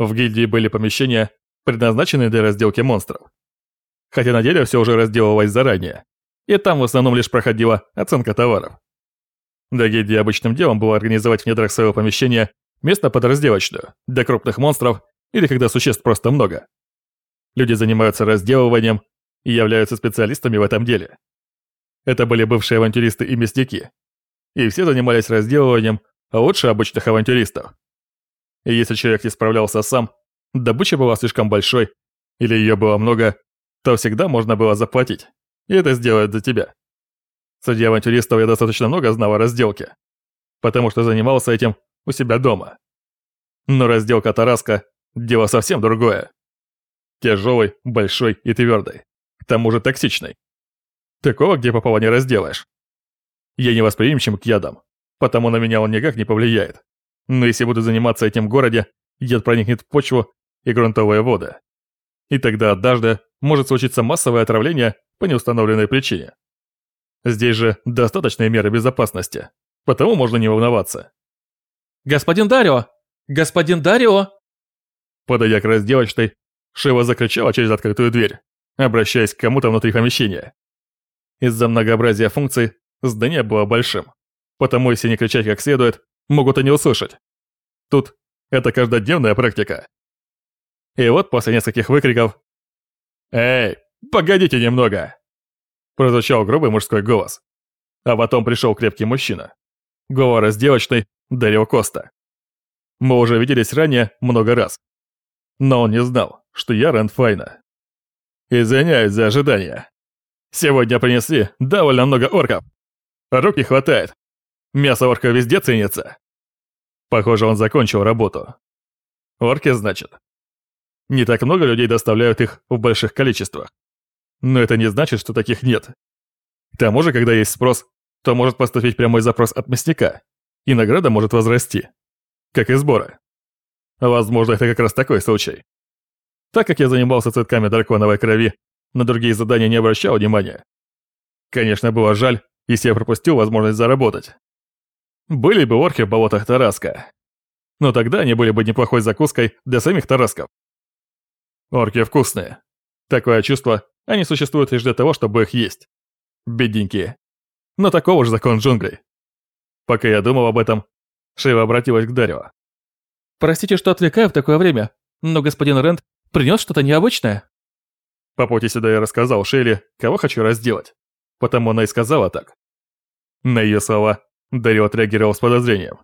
В гильдии были помещения, предназначенные для разделки монстров. Хотя на деле все уже разделывалось заранее, и там в основном лишь проходила оценка товаров. Для гильдии обычным делом было организовать в недрах своего помещения место под разделочную для крупных монстров или когда существ просто много. Люди занимаются разделыванием и являются специалистами в этом деле. Это были бывшие авантюристы и мясники. И все занимались разделыванием лучше обычных авантюристов. И если человек не справлялся сам, добыча была слишком большой, или ее было много, то всегда можно было заплатить, и это сделают за тебя. Среди авантюристов я достаточно много знал о разделке, потому что занимался этим у себя дома. Но разделка Тараска – дело совсем другое. Тяжелый, большой и твердый. К тому же токсичный. Такого, где попало, не разделаешь. Я не восприимчив к ядам, потому на меня он никак не повлияет. Но если буду заниматься этим в городе, яд проникнет в почву и грунтовые воды. И тогда однажды может случиться массовое отравление по неустановленной причине. Здесь же достаточные меры безопасности, потому можно не волноваться. «Господин Дарио! Господин Дарио!» Подойдя к разделочной, Шива закричала через открытую дверь, обращаясь к кому-то внутри помещения. Из-за многообразия функций здание было большим, потому если не кричать как следует, могут и не услышать. Тут это каждодневная практика. И вот после нескольких выкриков «Эй, погодите немного!» Прозвучал грубый мужской голос. А потом пришел крепкий мужчина. Голова разделочной Дарио Коста. Мы уже виделись ранее много раз. Но он не знал, что я Рен Файна. Извиняюсь за ожидание. Сегодня принесли довольно много орков. Рук не хватает. Мясо орка везде ценится. Похоже, он закончил работу. Орки, значит. Не так много людей доставляют их в больших количествах. Но это не значит, что таких нет. К тому же, когда есть спрос, то может поступить прямой запрос от мясника, и награда может возрасти. Как и сборы. Возможно, это как раз такой случай. Так как я занимался цветками драконовой крови на другие задания не обращал внимания. Конечно, было жаль, если я пропустил возможность заработать. Были бы орхи в болотах Тараска. Но тогда они были бы неплохой закуской для самих Тарасков. Орки вкусные. Такое чувство, они существуют лишь для того, чтобы их есть. Бедненькие. Но такого же закон джунглей. Пока я думал об этом, Шива обратилась к Дарио. «Простите, что отвлекаю в такое время, но господин Рент принес что-то необычное?» По пути сюда я рассказал Шейли, кого хочу разделать. Потому она и сказала так. На ее слова Дарио отреагировал с подозрением.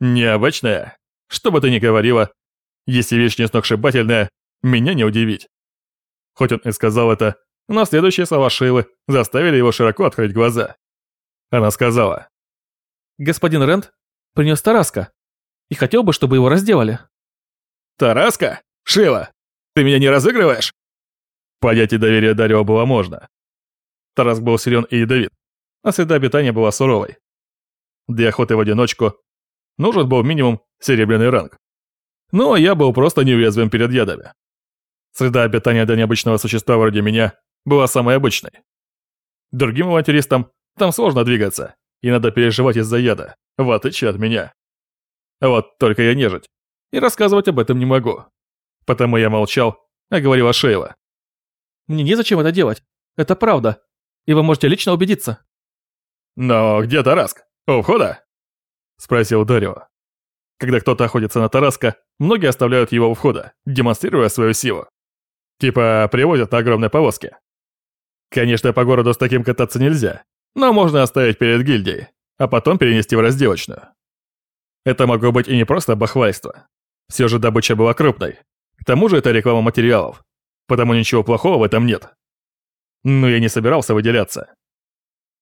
«Необычная? Что бы ты ни говорила, если вещь не сногсшибательная, меня не удивить». Хоть он и сказал это, но следующие слова Шейлы заставили его широко открыть глаза. Она сказала. «Господин Рент принес Тараска и хотел бы, чтобы его разделали». «Тараска? Шейла, ты меня не разыгрываешь?» Понятие доверия Дарио было можно. Тараск был силен и ядовит, а среда обитания была суровой. Для охоты в одиночку нужен был минимум серебряный ранг. Но я был просто неуязвим перед ядами. Среда обитания для необычного существа вроде меня была самой обычной. Другим авантюристам там сложно двигаться, и надо переживать из-за яда, в отличие от меня. Вот только я нежить, и рассказывать об этом не могу. Потому я молчал, а говорила Шейла. Мне незачем это делать. Это правда. И вы можете лично убедиться. Но где Тараск? У входа? Спросил Дарио. Когда кто-то охотится на Тараска, многие оставляют его у входа, демонстрируя свою силу. Типа привозят на огромной повозке. Конечно, по городу с таким кататься нельзя, но можно оставить перед гильдией, а потом перенести в разделочную. Это могло быть и не просто бахвальство. Все же добыча была крупной. К тому же это реклама материалов, потому ничего плохого в этом нет. Но я не собирался выделяться.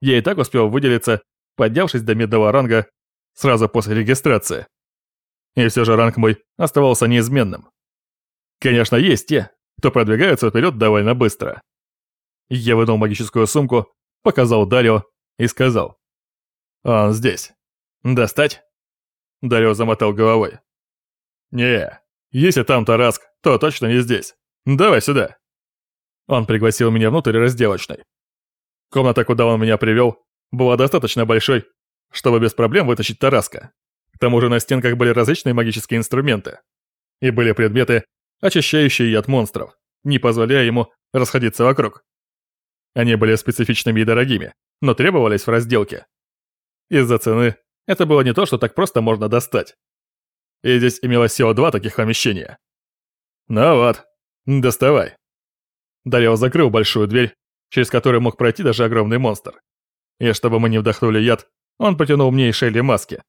Я и так успел выделиться, поднявшись до медного ранга сразу после регистрации. И все же ранг мой оставался неизменным. Конечно, есть те, кто продвигается вперед довольно быстро. Я вынул магическую сумку, показал Дарио и сказал. «Он здесь. Достать?» Дарио замотал головой. «Не, если там Тараск, то точно не здесь. «Давай сюда». Он пригласил меня внутрь разделочной. Комната, куда он меня привел, была достаточно большой, чтобы без проблем вытащить Тараска. К тому же на стенках были различные магические инструменты. и были предметы, очищающие яд монстров, не позволяя ему расходиться вокруг. Они были специфичными и дорогими, но требовались в разделке. Из-за цены это было не то, что так просто можно достать. И здесь имелось всего два таких помещения. Ну вот, доставай. Дарио закрыл большую дверь, через которую мог пройти даже огромный монстр. И чтобы мы не вдохнули яд, он потянул мне и Шейли маски.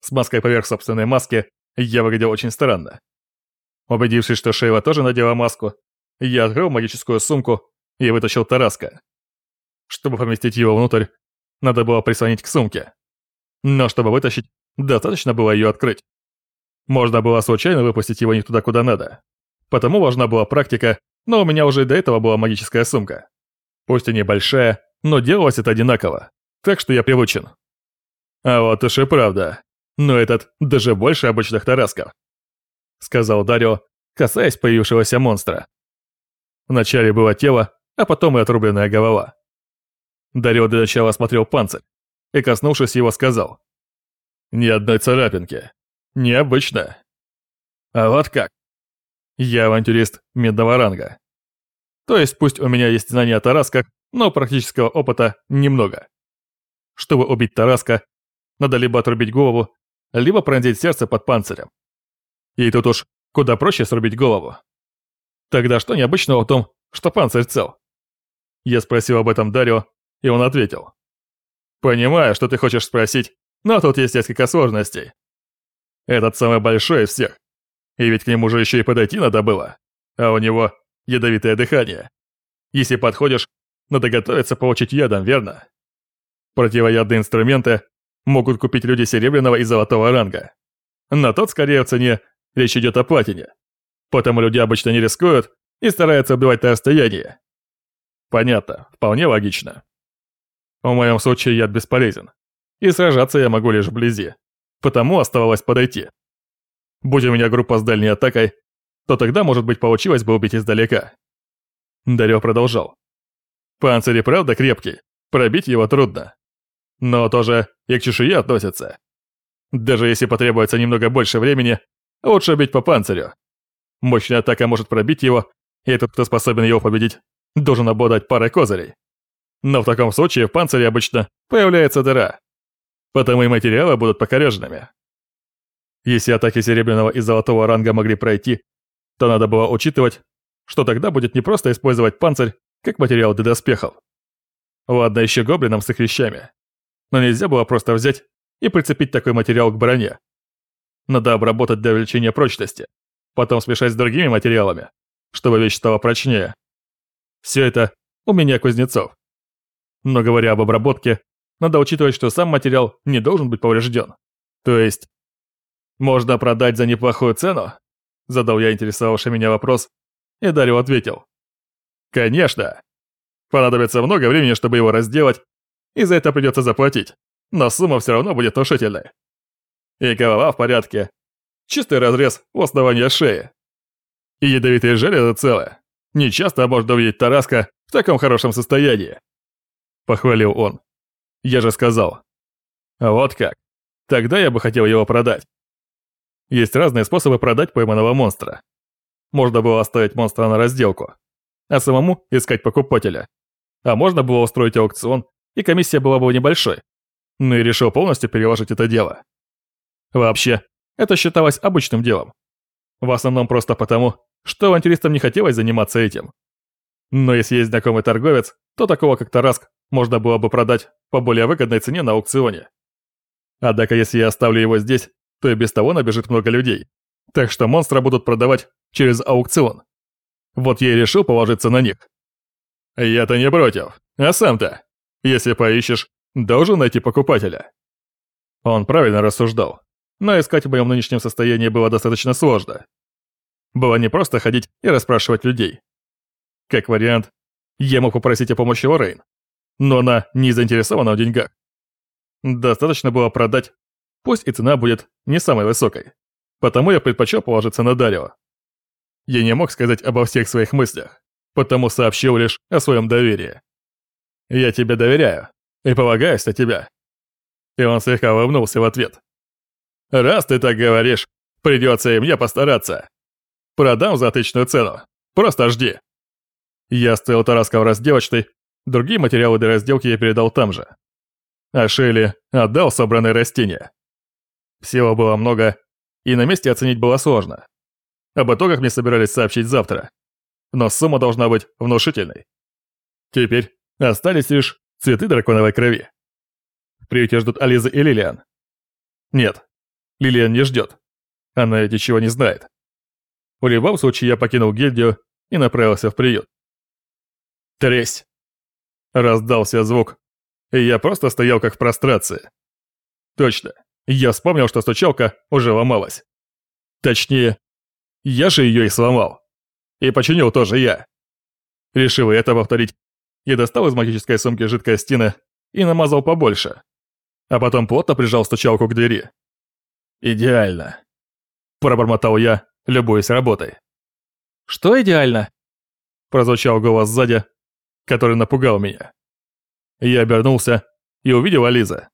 С маской поверх собственной маски я выглядел очень странно. Убедившись, что Шейла тоже надела маску, я открыл магическую сумку и вытащил Тараска. Чтобы поместить его внутрь, надо было прислонить к сумке. Но чтобы вытащить, достаточно было ее открыть. Можно было случайно выпустить его не туда, куда надо. Потому важна была практика, но у меня уже до этого была магическая сумка. Пусть и небольшая, но делалось это одинаково, так что я привычен. А вот уж и правда. Но этот даже больше обычных тарасков. Сказал Дарио, касаясь появившегося монстра. Вначале было тело, а потом и отрубленная голова. Дарио для начала осмотрел панцирь и, коснувшись его, сказал. «Ни одной царапинки. Необычно. А вот как. Я авантюрист медного ранга. То есть пусть у меня есть знания о тарасках, но практического опыта немного. Чтобы убить тараска, надо либо отрубить голову, либо пронзить сердце под панцирем. И тут уж куда проще срубить голову. Тогда что необычного в том, что панцирь цел? Я спросил об этом Дарио, и он ответил. Понимаю, что ты хочешь спросить, но тут есть несколько сложностей. Этот самый большой из всех. И ведь к нему же еще и подойти надо было. А у него ядовитое дыхание. Если подходишь, надо готовиться получить ядом, верно? Противоядные инструменты могут купить люди серебряного и золотого ранга. На тот, скорее, в цене речь идет о платине. Потому люди обычно не рискуют и стараются убивать на расстоянии. Понятно, вполне логично. В моем случае яд бесполезен. И сражаться я могу лишь вблизи. Потому оставалось подойти. Будь у меня группа с дальней атакой, то тогда, может быть, получилось бы убить издалека. Дарё продолжал. Панцирь и правда крепкий, пробить его трудно. Но тоже и к чешуе относится. Даже если потребуется немного больше времени, лучше бить по панцирю. Мощная атака может пробить его, и этот, кто способен его победить, должен обладать парой козырей. Но в таком случае в панцире обычно появляется дыра. Потому и материалы будут покореженными. Если атаки серебряного и золотого ранга могли пройти, то надо было учитывать, что тогда будет не просто использовать панцирь как материал для доспехов. Ладно еще гоблинам с их вещами. Но нельзя было просто взять и прицепить такой материал к броне. Надо обработать для увеличения прочности, потом смешать с другими материалами, чтобы вещь стала прочнее. Все это у меня кузнецов. Но говоря об обработке, надо учитывать, что сам материал не должен быть поврежден. То есть, можно продать за неплохую цену? Задал я интересовавший меня вопрос, и Дарио ответил. Конечно. Понадобится много времени, чтобы его разделать, и за это придется заплатить, но сумма все равно будет внушительной. И голова в порядке. Чистый разрез у основания шеи. И ядовитые железы целы. Не часто можно увидеть Тараска в таком хорошем состоянии. Похвалил он. Я же сказал. Вот как. Тогда я бы хотел его продать. Есть разные способы продать пойманного монстра. Можно было оставить монстра на разделку, а самому искать покупателя. А можно было устроить аукцион, и комиссия была бы небольшой. Ну и решил полностью переложить это дело. Вообще, это считалось обычным делом. В основном просто потому, что авантюристам не хотелось заниматься этим. Но если есть знакомый торговец, то такого как Тараск можно было бы продать по более выгодной цене на аукционе. Однако если я оставлю его здесь, то и без того набежит много людей. Так что монстра будут продавать через аукцион. Вот я и решил положиться на них. Я-то не против, а сам-то, если поищешь, должен найти покупателя. Он правильно рассуждал, но искать в моем нынешнем состоянии было достаточно сложно. Было не просто ходить и расспрашивать людей. Как вариант, я мог попросить о помощи Лоррейн, но она не заинтересована в деньгах. Достаточно было продать Пусть и цена будет не самой высокой. Потому я предпочел положиться на Дарио. Я не мог сказать обо всех своих мыслях, потому сообщил лишь о своем доверии. «Я тебе доверяю и полагаюсь на тебя». И он слегка улыбнулся в ответ. «Раз ты так говоришь, Придется и мне постараться. Продам за отличную цену. Просто жди. Я оставил Тараска в разделочной, другие материалы для разделки я передал там же. А Шелли отдал собранные растения. Всего было много, и на месте оценить было сложно. Об итогах мне собирались сообщить завтра. Но сумма должна быть внушительной. Теперь остались лишь цветы драконовой крови. В приюте ждут Ализа и Лилиан. Нет, Лилиан не ждет. Она ведь ничего не знает. В любом случае я покинул гильдию и направился в приют. Тресь. Раздался звук, и я просто стоял как в прострации. Точно, я вспомнил, что стучалка уже ломалась. Точнее, я же ее и сломал. И починил тоже я. Решил это повторить. Я достал из магической сумки жидкое стина и намазал побольше. А потом плотно прижал стучалку к двери. «Идеально», – пробормотал я, любуясь работой. «Что идеально?» – прозвучал голос сзади, который напугал меня. Я обернулся и увидел Ализа.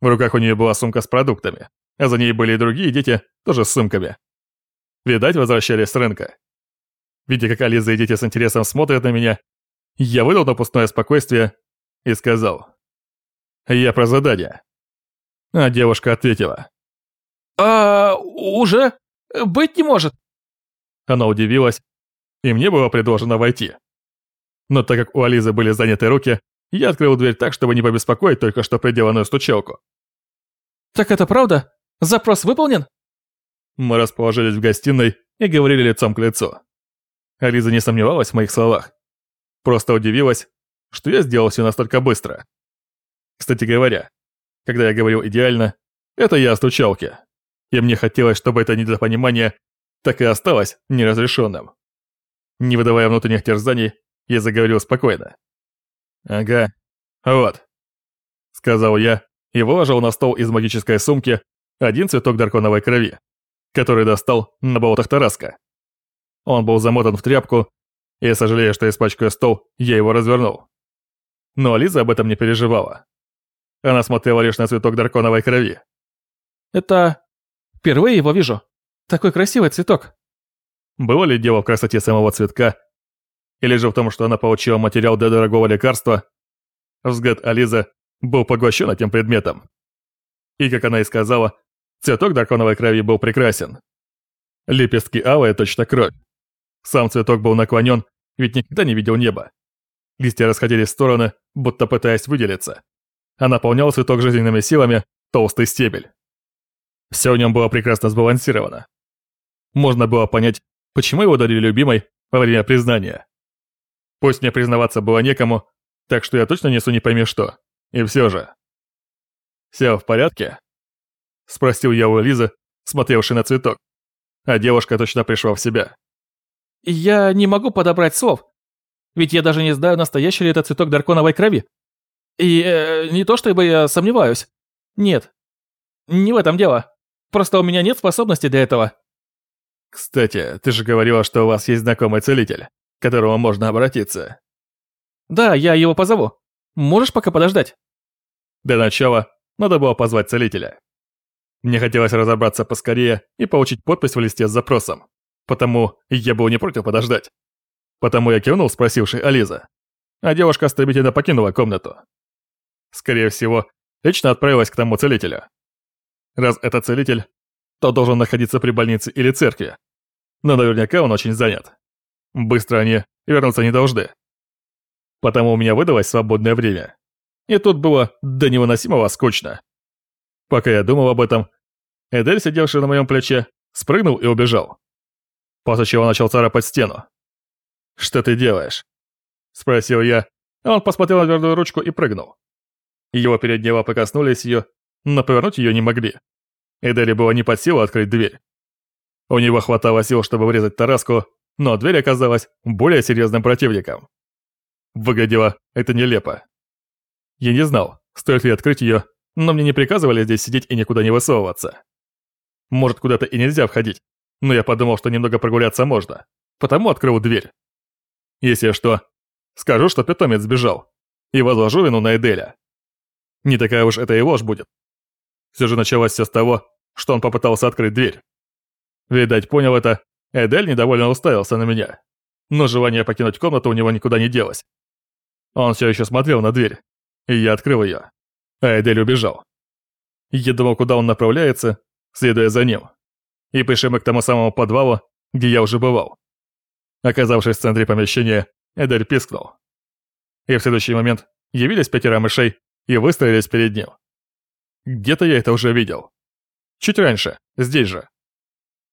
В руках у нее была сумка с продуктами, а за ней были и другие дети, тоже с сумками. Видать, возвращались с рынка. Видя, как Ализа и дети с интересом смотрят на меня, я выдал напускное спокойствие и сказал. «Я про задание». А девушка ответила. «А, уже? Быть не может». Она удивилась, и мне было предложено войти. Но так как у Ализы были заняты руки, я открыл дверь так, чтобы не побеспокоить только что приделанную стучалку. «Так это правда? Запрос выполнен?» Мы расположились в гостиной и говорили лицом к лицу. Ализа не сомневалась в моих словах. Просто удивилась, что я сделал все настолько быстро. Кстати говоря, когда я говорил идеально, это я о стучалке. И мне хотелось, чтобы это недопонимание так и осталось неразрешенным. Не выдавая внутренних терзаний, я заговорил спокойно. «Ага, вот», — сказал я и выложил на стол из магической сумки один цветок драконовой крови, который достал на болотах Тараска. Он был замотан в тряпку, и, сожалея, что испачкаю стол, я его развернул. Но Лиза об этом не переживала. Она смотрела лишь на цветок драконовой крови. «Это... впервые его вижу. Такой красивый цветок». Было ли дело в красоте самого цветка, или же в том, что она получила материал для дорогого лекарства? Взгляд Ализы был поглощен этим предметом. И, как она и сказала, цветок драконовой крови был прекрасен. Лепестки алые точно кровь. Сам цветок был наклонен, ведь никогда не видел неба. Листья расходились в стороны, будто пытаясь выделиться. А наполнял цветок жизненными силами толстый стебель. Все в нем было прекрасно сбалансировано. Можно было понять, почему его дарили любимой во время признания. Пусть мне признаваться было некому, так что я точно несу не пойми что. И все же. «Все в порядке?» Спросил я у Лизы, смотревшей на цветок. А девушка точно пришла в себя. «Я не могу подобрать слов. Ведь я даже не знаю, настоящий ли это цветок драконовой крови. И э, не то чтобы я сомневаюсь. Нет. Не в этом дело. Просто у меня нет способности для этого». «Кстати, ты же говорила, что у вас есть знакомый целитель, к которому можно обратиться». «Да, я его позову. Можешь пока подождать?» Для начала надо было позвать целителя. Мне хотелось разобраться поскорее и получить подпись в листе с запросом. Потому я был не против подождать. Потому я кивнул спросивший Ализа. А девушка стремительно покинула комнату. Скорее всего, лично отправилась к тому целителю. Раз это целитель, то должен находиться при больнице или церкви. Но наверняка он очень занят. Быстро они вернуться не должны. Потому у меня выдалось свободное время. И тут было до невыносимого скучно. Пока я думал об этом, Эдель, сидевший на моем плече, спрыгнул и убежал. После чего начал царапать стену. «Что ты делаешь?» Спросил я, а он посмотрел на твердую ручку и прыгнул. Его передние лапы коснулись ее, но повернуть ее не могли. Эдели было не под силу открыть дверь. У него хватало сил, чтобы врезать Тараску, но дверь оказалась более серьезным противником. Выглядело это нелепо. Я не знал, стоит ли открыть ее но мне не приказывали здесь сидеть и никуда не высовываться. Может, куда-то и нельзя входить, но я подумал, что немного прогуляться можно, потому открыл дверь. Если что, скажу, что питомец сбежал, и возложу вину на Эделя. Не такая уж это и ложь будет. Все же началось все с того, что он попытался открыть дверь. Видать, понял это, Эдель недовольно уставился на меня. Но желание покинуть комнату у него никуда не делось. Он все еще смотрел на дверь, и я открыл ее. А Эдель убежал. Я думал, куда он направляется, следуя за ним. И пришли мы к тому самому подвалу, где я уже бывал. Оказавшись в центре помещения, Эдель пискнул. И в следующий момент явились пятеро мышей и выстроились перед ним. Где-то я это уже видел. Чуть раньше, здесь же.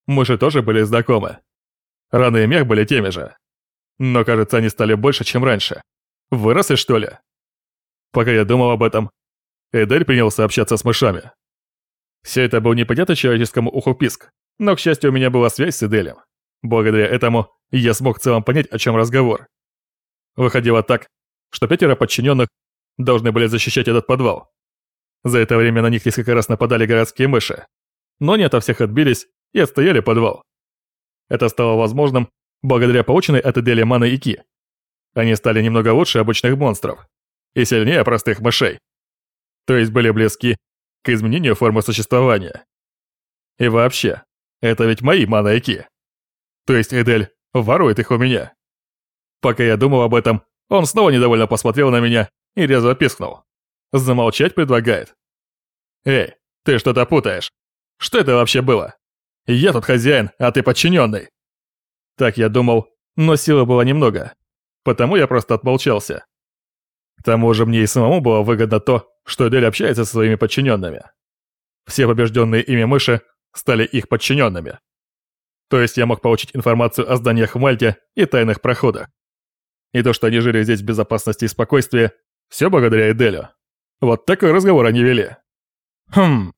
Мыши тоже были знакомы. Раны и мех были теми же. Но, кажется, они стали больше, чем раньше. Выросли, что ли? Пока я думал об этом, Эдель принялся общаться с мышами. Все это был непонятный человеческому уху писк, но, к счастью, у меня была связь с Эделем. Благодаря этому я смог в целом понять, о чем разговор. Выходило так, что пятеро подчиненных должны были защищать этот подвал. За это время на них несколько раз нападали городские мыши, но они ото всех отбились и отстояли подвал. Это стало возможным благодаря полученной от Эделя маны и ки. Они стали немного лучше обычных монстров и сильнее простых мышей. То есть были близки к изменению формы существования. И вообще, это ведь мои мана и ки. То есть Эдель ворует их у меня. Пока я думал об этом, он снова недовольно посмотрел на меня и резво пискнул. Замолчать предлагает. «Эй, ты что-то путаешь. Что это вообще было? Я тут хозяин, а ты подчиненный. Так я думал, но силы было немного, потому я просто отмолчался. К тому же мне и самому было выгодно то, что Эдель общается со своими подчиненными. Все побежденные ими мыши стали их подчиненными. То есть я мог получить информацию о зданиях в Мальте и тайных проходах. И то, что они жили здесь в безопасности и спокойствии, все благодаря Эделю. Вот такой разговор они вели. Хм.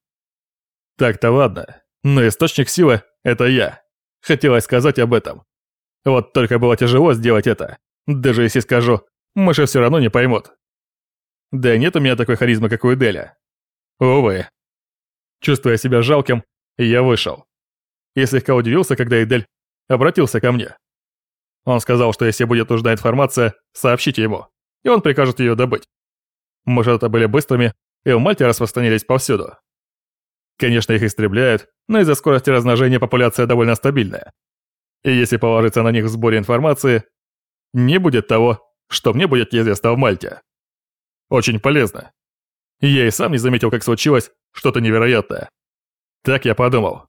Так-то ладно, но источник силы — это я. Хотелось сказать об этом. Вот только было тяжело сделать это. Даже если скажу, мыши все равно не поймут. Да нет у меня такой харизмы, как у Эделя. Увы. Чувствуя себя жалким, я вышел. Я слегка удивился, когда Эдель обратился ко мне. Он сказал, что если будет нужна информация, сообщите ему, и он прикажет ее добыть. Может, это были быстрыми, и в Мальте распространились повсюду. Конечно, их истребляют, но из-за скорости размножения популяция довольно стабильная. И если положиться на них в сборе информации, не будет того, что мне будет неизвестно в Мальте. Очень полезно. Я и сам не заметил, как случилось что-то невероятное. Так я подумал.